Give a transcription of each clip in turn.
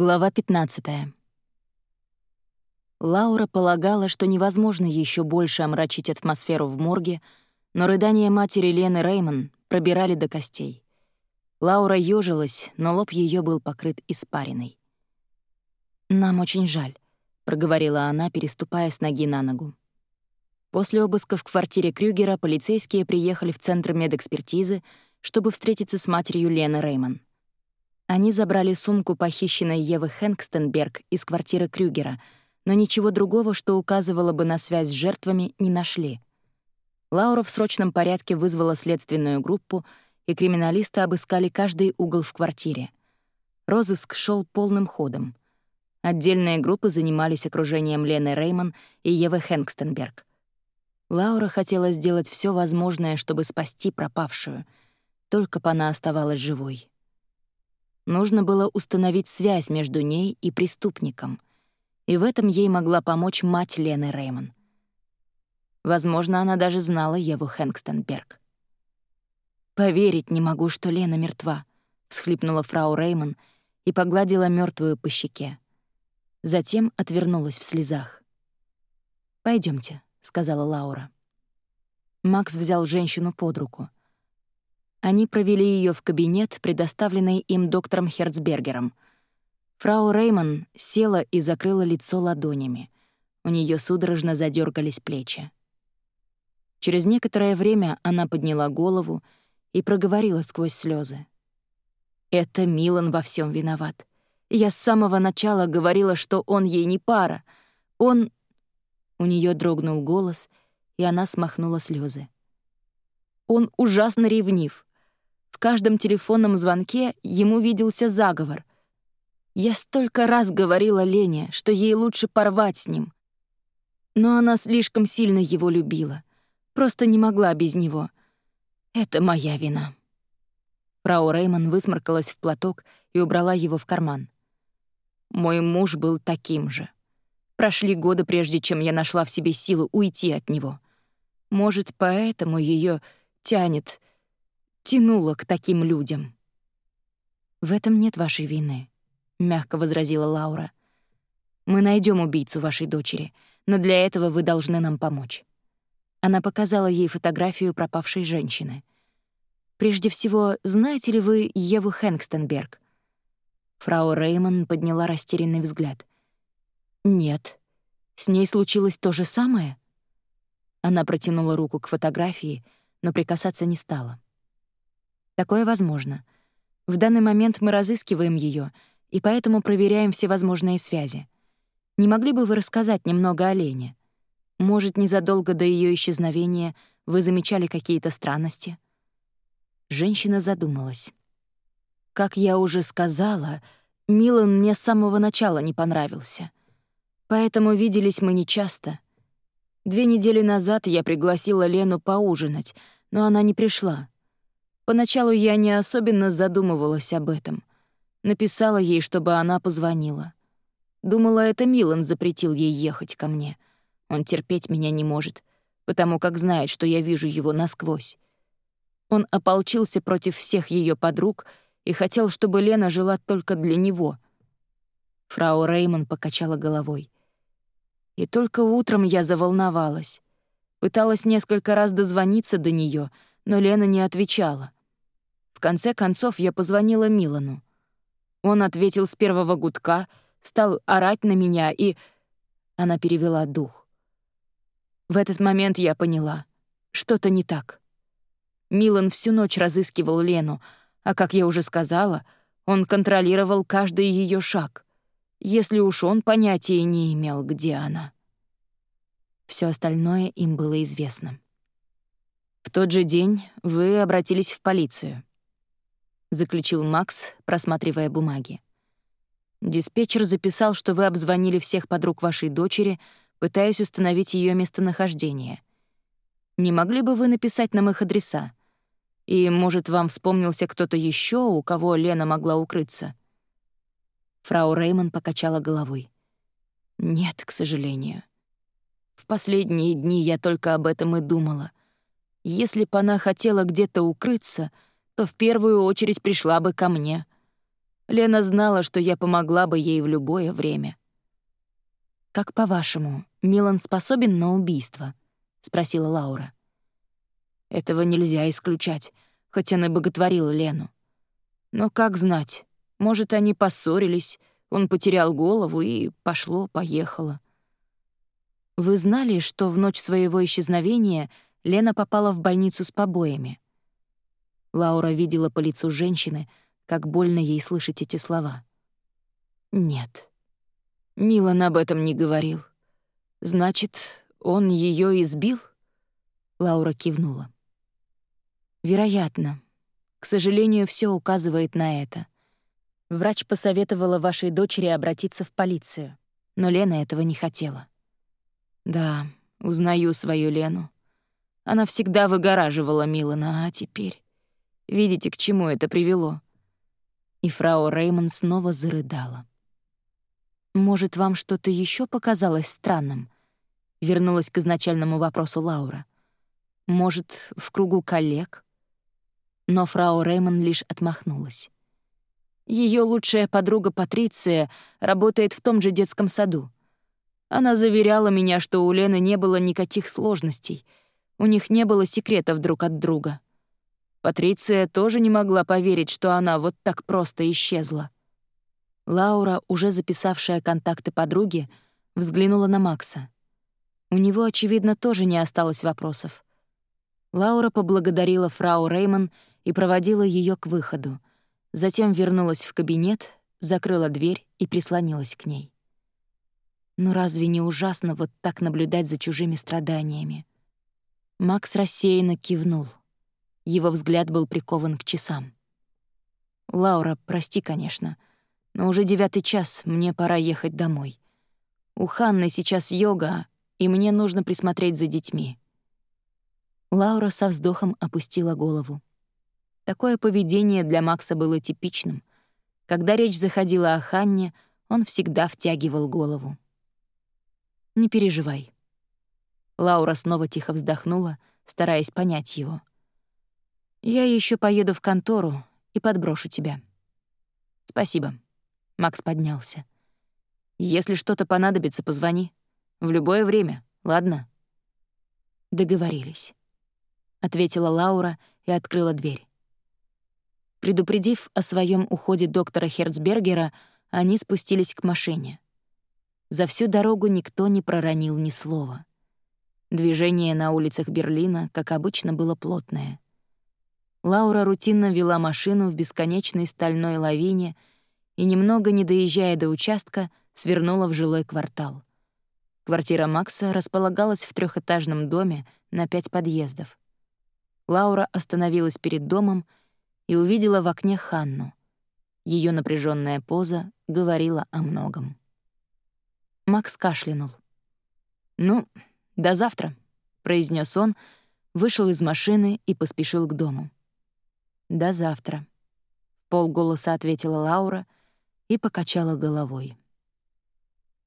Глава 15. Лаура полагала, что невозможно еще больше омрачить атмосферу в морге, но рыдания матери Лены Реймон пробирали до костей. Лаура ёжилась, но лоб ее был покрыт испариной. «Нам очень жаль», — проговорила она, переступая с ноги на ногу. После обыска в квартире Крюгера полицейские приехали в Центр медэкспертизы, чтобы встретиться с матерью Лены Реймон. Они забрали сумку похищенной Евы Хэнкстенберг из квартиры Крюгера, но ничего другого, что указывало бы на связь с жертвами, не нашли. Лаура в срочном порядке вызвала следственную группу, и криминалисты обыскали каждый угол в квартире. Розыск шел полным ходом. Отдельные группы занимались окружением Лены Реймон и Евы Хэнкстенберг. Лаура хотела сделать все возможное, чтобы спасти пропавшую, только бы она оставалась живой. Нужно было установить связь между ней и преступником. И в этом ей могла помочь мать Лены Реймон. Возможно, она даже знала Еву Хэнкстенберг. «Поверить не могу, что Лена мертва», — всхлипнула фрау Реймон и погладила мертвую по щеке. Затем отвернулась в слезах. Пойдемте, сказала Лаура. Макс взял женщину под руку — они провели ее в кабинет, предоставленный им доктором Херцбергером. Фрау Реймон села и закрыла лицо ладонями. У нее судорожно задергались плечи. Через некоторое время она подняла голову и проговорила сквозь слезы: «Это Милан во всем виноват. Я с самого начала говорила, что он ей не пара. Он...» У нее дрогнул голос, и она смахнула слезы. «Он ужасно ревнив. В каждом телефонном звонке ему виделся заговор. Я столько раз говорила Лене, что ей лучше порвать с ним. Но она слишком сильно его любила. Просто не могла без него. Это моя вина. Фрау Реймон высморкалась в платок и убрала его в карман. Мой муж был таким же. Прошли годы, прежде чем я нашла в себе силу уйти от него. Может, поэтому ее тянет тянуло к таким людям. «В этом нет вашей вины», — мягко возразила Лаура. «Мы найдем убийцу вашей дочери, но для этого вы должны нам помочь». Она показала ей фотографию пропавшей женщины. «Прежде всего, знаете ли вы Еву Хэнкстенберг?» Фрау Реймон подняла растерянный взгляд. «Нет. С ней случилось то же самое?» Она протянула руку к фотографии, но прикасаться не стала. Такое возможно. В данный момент мы разыскиваем ее и поэтому проверяем все возможные связи. Не могли бы вы рассказать немного о Лене? Может, незадолго до ее исчезновения вы замечали какие-то странности?» Женщина задумалась. «Как я уже сказала, Милан мне с самого начала не понравился. Поэтому виделись мы нечасто. Две недели назад я пригласила Лену поужинать, но она не пришла. Поначалу я не особенно задумывалась об этом. Написала ей, чтобы она позвонила. Думала, это Милан запретил ей ехать ко мне. Он терпеть меня не может, потому как знает, что я вижу его насквозь. Он ополчился против всех ее подруг и хотел, чтобы Лена жила только для него. Фрау Реймон покачала головой. И только утром я заволновалась. Пыталась несколько раз дозвониться до нее, но Лена не отвечала. В конце концов я позвонила Милану. Он ответил с первого гудка, стал орать на меня и... Она перевела дух. В этот момент я поняла. Что-то не так. Милан всю ночь разыскивал Лену, а, как я уже сказала, он контролировал каждый ее шаг. Если уж он понятия не имел, где она. Все остальное им было известно. В тот же день вы обратились в полицию. — заключил Макс, просматривая бумаги. «Диспетчер записал, что вы обзвонили всех подруг вашей дочери, пытаясь установить ее местонахождение. Не могли бы вы написать нам их адреса? И, может, вам вспомнился кто-то еще, у кого Лена могла укрыться?» Фрау Реймон покачала головой. «Нет, к сожалению. В последние дни я только об этом и думала. Если бы она хотела где-то укрыться — то в первую очередь пришла бы ко мне. Лена знала, что я помогла бы ей в любое время. «Как по-вашему, Милан способен на убийство?» — спросила Лаура. «Этого нельзя исключать, хотя он и Лену. Но как знать, может, они поссорились, он потерял голову и пошло-поехало». «Вы знали, что в ночь своего исчезновения Лена попала в больницу с побоями?» Лаура видела по лицу женщины, как больно ей слышать эти слова. «Нет». Милан об этом не говорил. «Значит, он ее избил?» Лаура кивнула. «Вероятно. К сожалению, все указывает на это. Врач посоветовала вашей дочери обратиться в полицию, но Лена этого не хотела. Да, узнаю свою Лену. Она всегда выгораживала Милана, а теперь... Видите, к чему это привело?» И фрау Реймон снова зарыдала. «Может, вам что-то еще показалось странным?» Вернулась к изначальному вопросу Лаура. «Может, в кругу коллег?» Но фрау Реймон лишь отмахнулась. Ее лучшая подруга Патриция работает в том же детском саду. Она заверяла меня, что у Лены не было никаких сложностей. У них не было секретов друг от друга. Патриция тоже не могла поверить, что она вот так просто исчезла. Лаура, уже записавшая контакты подруги, взглянула на Макса. У него, очевидно, тоже не осталось вопросов. Лаура поблагодарила фрау Реймон и проводила ее к выходу. Затем вернулась в кабинет, закрыла дверь и прислонилась к ней. Ну разве не ужасно вот так наблюдать за чужими страданиями? Макс рассеянно кивнул. Его взгляд был прикован к часам. «Лаура, прости, конечно, но уже девятый час, мне пора ехать домой. У Ханны сейчас йога, и мне нужно присмотреть за детьми». Лаура со вздохом опустила голову. Такое поведение для Макса было типичным. Когда речь заходила о Ханне, он всегда втягивал голову. Не переживай». Лаура снова тихо вздохнула, стараясь понять его. «Я еще поеду в контору и подброшу тебя». «Спасибо». Макс поднялся. «Если что-то понадобится, позвони. В любое время, ладно?» «Договорились», — ответила Лаура и открыла дверь. Предупредив о своем уходе доктора Херцбергера, они спустились к машине. За всю дорогу никто не проронил ни слова. Движение на улицах Берлина, как обычно, было плотное. Лаура рутинно вела машину в бесконечной стальной лавине и, немного не доезжая до участка, свернула в жилой квартал. Квартира Макса располагалась в трехэтажном доме на пять подъездов. Лаура остановилась перед домом и увидела в окне Ханну. Ее напряженная поза говорила о многом. Макс кашлянул. «Ну, до завтра», — произнес он, вышел из машины и поспешил к дому. «До завтра», — полголоса ответила Лаура и покачала головой.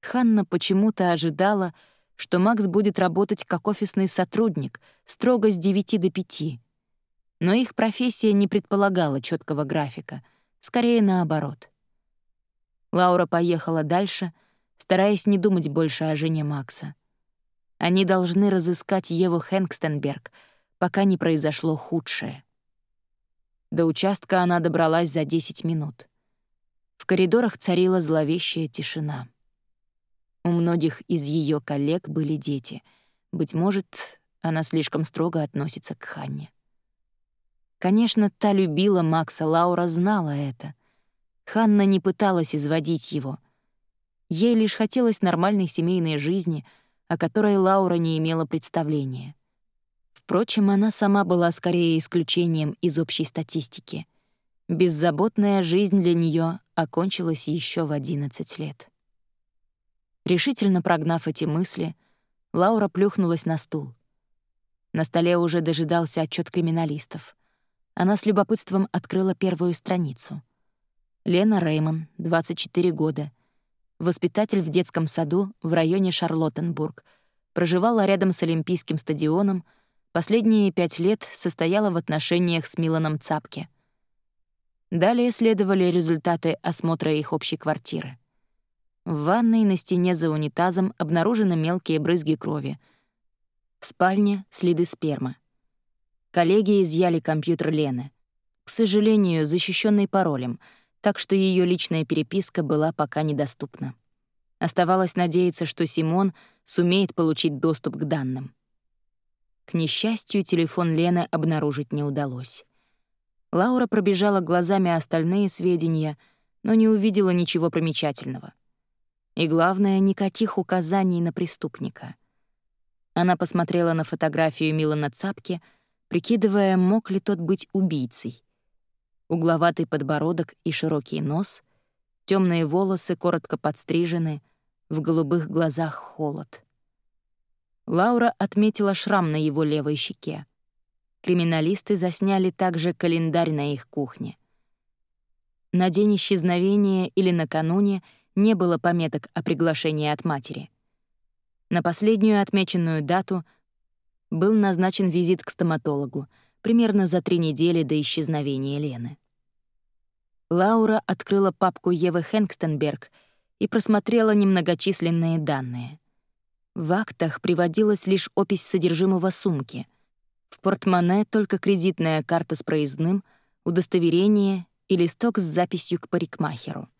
Ханна почему-то ожидала, что Макс будет работать как офисный сотрудник, строго с 9 до 5. Но их профессия не предполагала четкого графика, скорее наоборот. Лаура поехала дальше, стараясь не думать больше о жене Макса. Они должны разыскать Еву Хэнкстенберг, пока не произошло худшее. До участка она добралась за 10 минут. В коридорах царила зловещая тишина. У многих из ее коллег были дети. Быть может, она слишком строго относится к Ханне. Конечно, та любила Макса, Лаура знала это. Ханна не пыталась изводить его — Ей лишь хотелось нормальной семейной жизни, о которой Лаура не имела представления. Впрочем, она сама была скорее исключением из общей статистики. Беззаботная жизнь для нее окончилась еще в 11 лет. Решительно прогнав эти мысли, Лаура плюхнулась на стул. На столе уже дожидался отчет криминалистов. Она с любопытством открыла первую страницу. Лена Реймон, 24 года — воспитатель в детском саду в районе Шарлоттенбург, проживала рядом с Олимпийским стадионом, последние пять лет состояла в отношениях с Миланом Цапке. Далее следовали результаты осмотра их общей квартиры. В ванной на стене за унитазом обнаружены мелкие брызги крови. В спальне — следы спермы. Коллеги изъяли компьютер Лены. К сожалению, защищенный паролем, так что ее личная переписка была пока недоступна. Оставалось надеяться, что Симон сумеет получить доступ к данным. К несчастью, телефон Лены обнаружить не удалось. Лаура пробежала глазами остальные сведения, но не увидела ничего примечательного. И главное, никаких указаний на преступника. Она посмотрела на фотографию Милана Цапки, прикидывая, мог ли тот быть убийцей. Угловатый подбородок и широкий нос, темные волосы коротко подстрижены, в голубых глазах холод. Лаура отметила шрам на его левой щеке. Криминалисты засняли также календарь на их кухне. На день исчезновения или накануне не было пометок о приглашении от матери. На последнюю отмеченную дату был назначен визит к стоматологу, примерно за три недели до исчезновения Лены. Лаура открыла папку Евы Хэнкстенберг и просмотрела немногочисленные данные. В актах приводилась лишь опись содержимого сумки — в портмоне только кредитная карта с проездным, удостоверение и листок с записью к парикмахеру.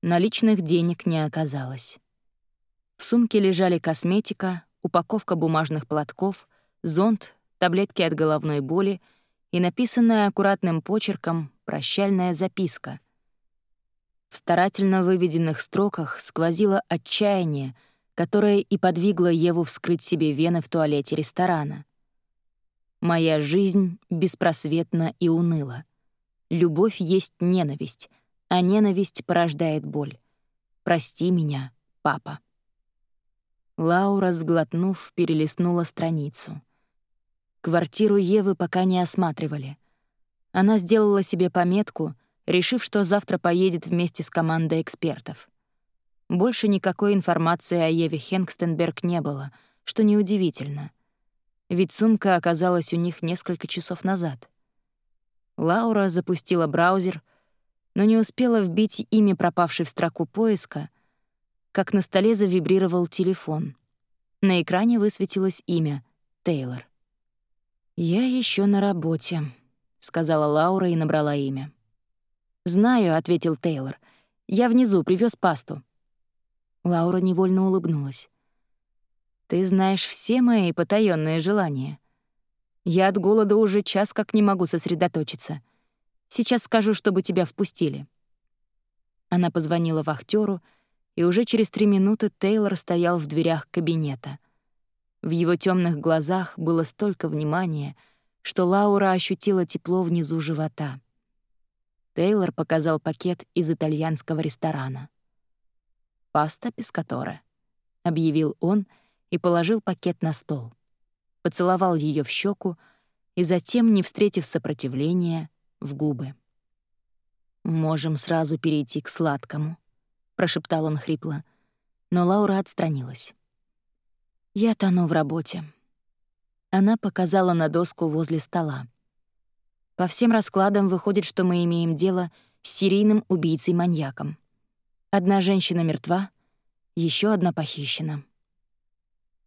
Наличных денег не оказалось. В сумке лежали косметика, упаковка бумажных платков, зонт, таблетки от головной боли и написанная аккуратным почерком прощальная записка. В старательно выведенных строках сквозило отчаяние, которое и подвигло Еву вскрыть себе вены в туалете ресторана. Моя жизнь беспросветна и уныла. Любовь есть ненависть, а ненависть порождает боль. Прости меня, папа. Лаура, сглотнув, перелистнула страницу. Квартиру Евы пока не осматривали. Она сделала себе пометку, решив, что завтра поедет вместе с командой экспертов. Больше никакой информации о Еве Хенкстенберг не было, что неудивительно — ведь сумка оказалась у них несколько часов назад. Лаура запустила браузер, но не успела вбить имя пропавшей в строку поиска, как на столе завибрировал телефон. На экране высветилось имя — Тейлор. «Я еще на работе», — сказала Лаура и набрала имя. «Знаю», — ответил Тейлор. «Я внизу, привез пасту». Лаура невольно улыбнулась. Ты знаешь все мои потаённые желания. Я от голода уже час как не могу сосредоточиться. Сейчас скажу, чтобы тебя впустили». Она позвонила вахтёру, и уже через три минуты Тейлор стоял в дверях кабинета. В его тёмных глазах было столько внимания, что Лаура ощутила тепло внизу живота. Тейлор показал пакет из итальянского ресторана. «Паста пескаторе», — объявил он, — и положил пакет на стол. Поцеловал ее в щеку и затем, не встретив сопротивления, в губы. «Можем сразу перейти к сладкому», — прошептал он хрипло, но Лаура отстранилась. «Я тону в работе». Она показала на доску возле стола. По всем раскладам выходит, что мы имеем дело с серийным убийцей-маньяком. Одна женщина мертва, еще одна похищена.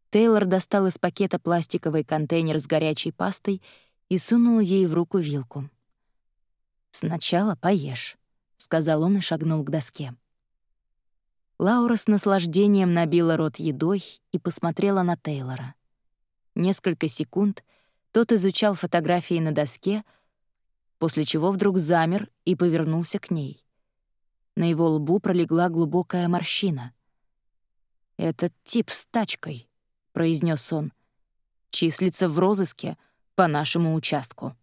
Тейлор достал из пакета пластиковый контейнер с горячей пастой и сунул ей в руку вилку. «Сначала поешь», — сказал он и шагнул к доске. Лаура с наслаждением набила рот едой и посмотрела на Тейлора. Несколько секунд тот изучал фотографии на доске, после чего вдруг замер и повернулся к ней. На его лбу пролегла глубокая морщина. «Этот тип с тачкой», произнес он, числится в розыске по нашему участку.